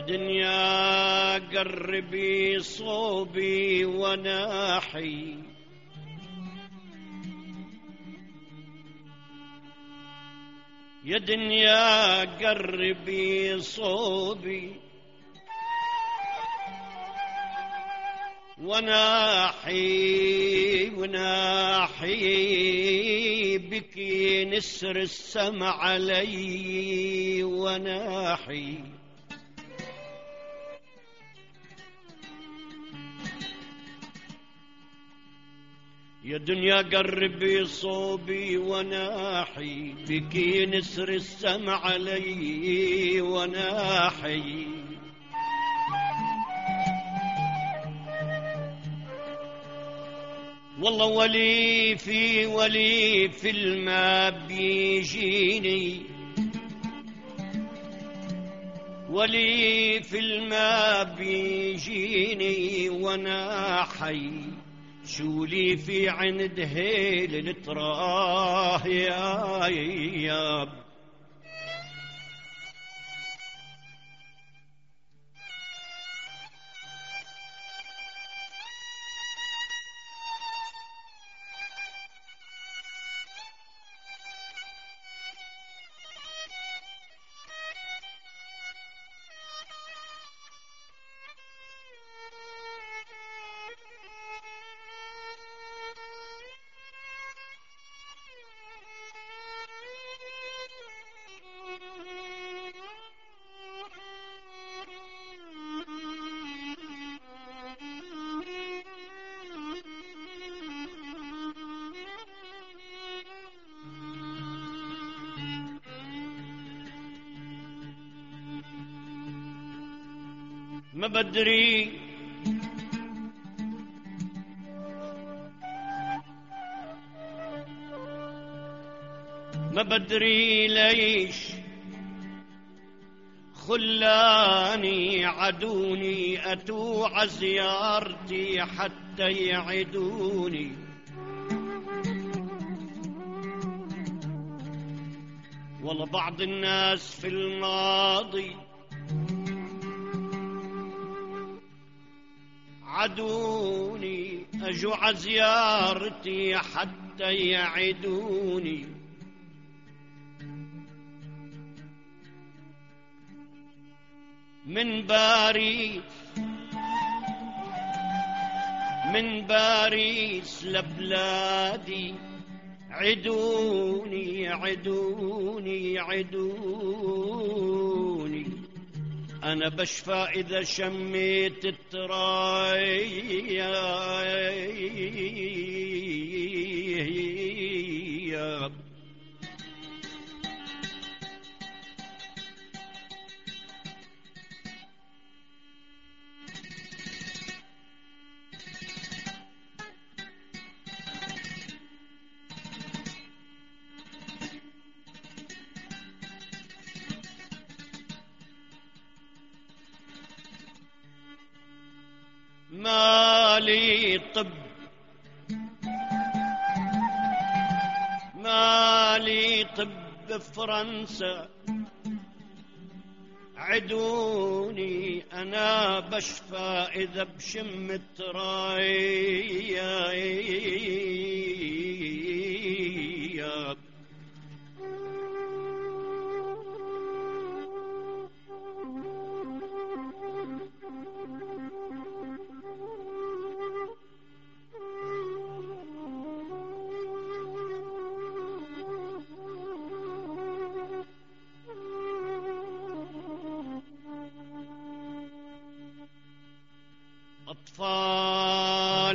دنيا قربي صوبي وناحي. يا دنيا قربي صوبي وناحي وناحي بك نسر السمع علي وناحي. يا دنيا قربي صوبي وناحي بك نسر السمع علي وناحي. والله ولي في ولي في الماء بيجيني. ولي في الماء بيجيني وأنا حي شو لي في عند هيل التراه يا ياب ما بدري ما بدري ليش خلاني عدوني؟ أتوع زيارتي حتى يعدوني. والله بعض الناس في الماضي عدوني أجوع زيارتي حتى يعدوني. من باريس من باريس لبلادي. عدوني عدوني عدوني. أنا بشفى إذا شميت الترايب طب فرنسا. عدوني أنا بشفى إذا بشم الترايب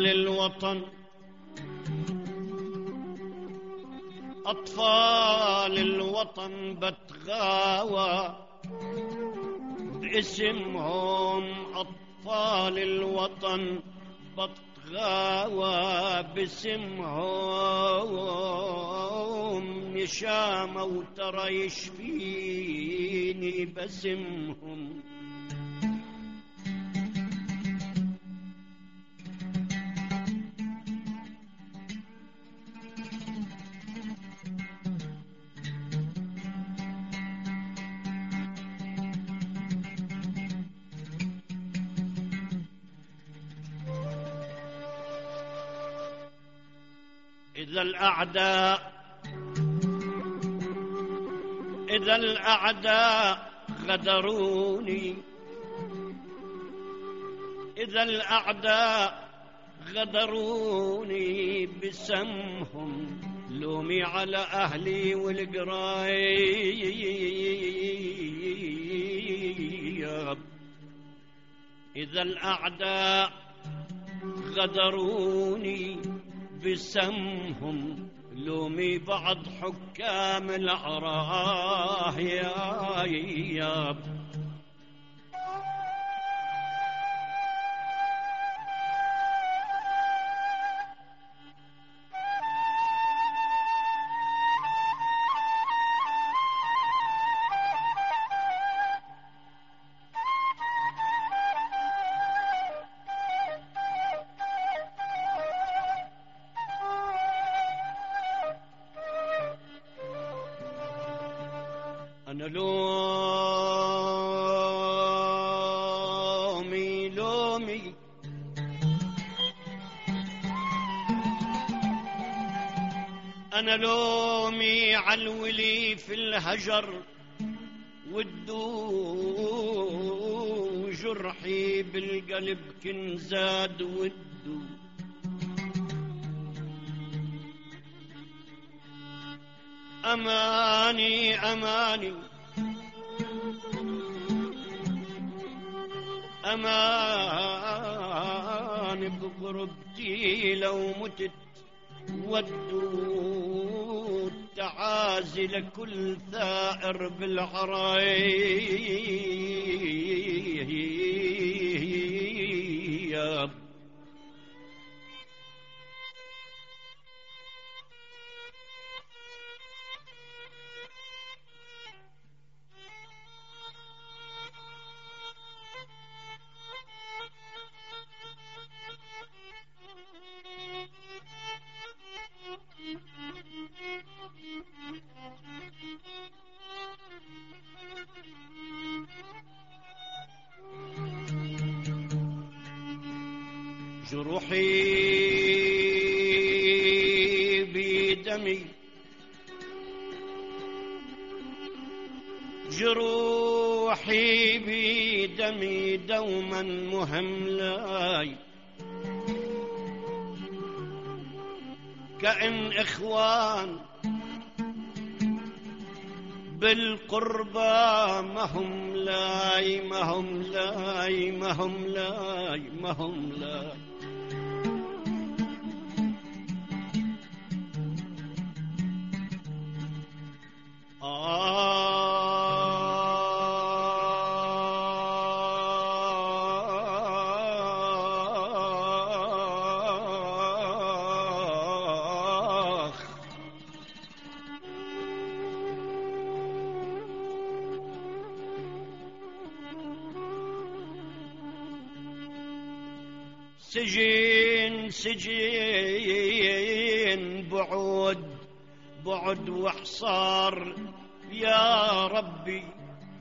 أطفال الوطن أطفال الوطن بتغاوى باسمهم أطفال الوطن بتغاوى باسمهم نشامة وترى يشفيني باسمهم. إذا الأعداء إذا الأعداء غدروني. إذا الأعداء غدروني بسمهم لومي على أهلي والقرايب إذا الأعداء غدروني بسمهم لومي بعض حكام العراه لومي لومي. أنا لومي علولي في الهجر ودو جرحي بالقلب كن زاد أماني أماني. أمان بقربتي لو متت ودو تعازي لكل ثائر بالعرايب جروحي بدمي. جروحي بدمي دوما مهملاي. كأن إخوان بالقربى ما هم لاي ما هم لاي ما هم لاي ما هم لاي سجين سجين بعد بعد وحصار يا ربي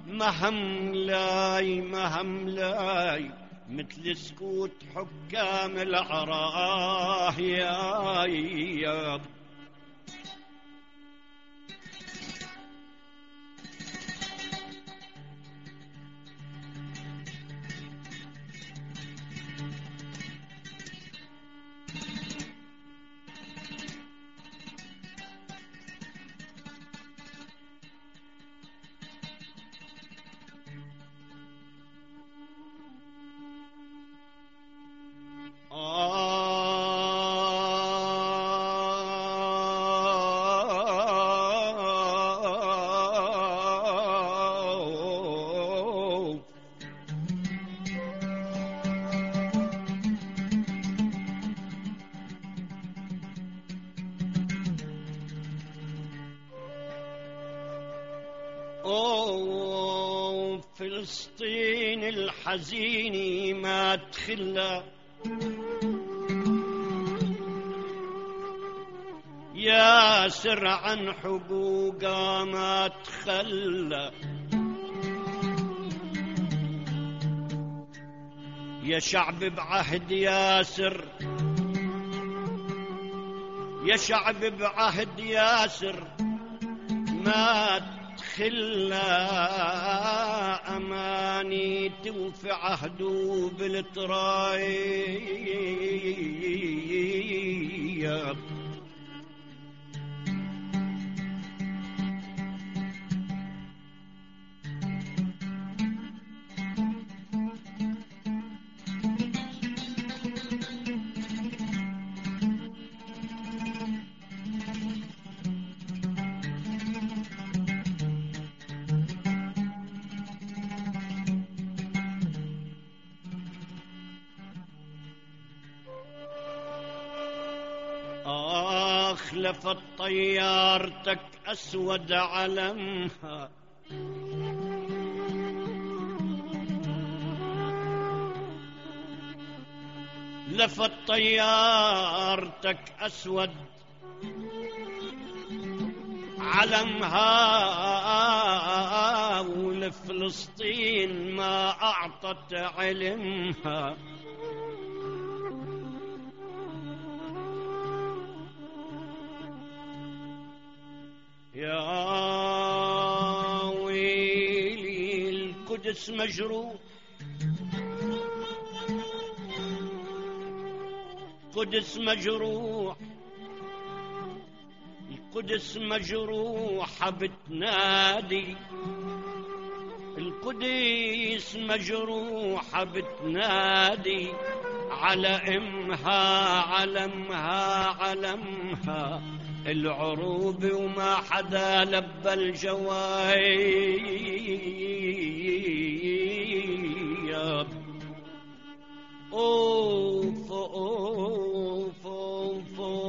مهم لاي مهم لاي مثل سكوت حكام العراه أوه فلسطين الحزينة ما تخلى. ياسر عن حقوقه ما تخلى. يا شعب بعهد ياسر يا شعب بعهد ياسر ما تخلى أماني توفي عهده بالترايب لفت طيارتك أسود علمها. لفت طيارتك أسود علمها ولفلسطين ما أعطت علمها. يا ويلي القدس مجروح. قدس مجروح. القدس مجروحة بتنادي. القدس مجروحة بتنادي. على إمها علمها علمها العروب وما حدا لبى الجواب. أوف أوف أوف, أوف.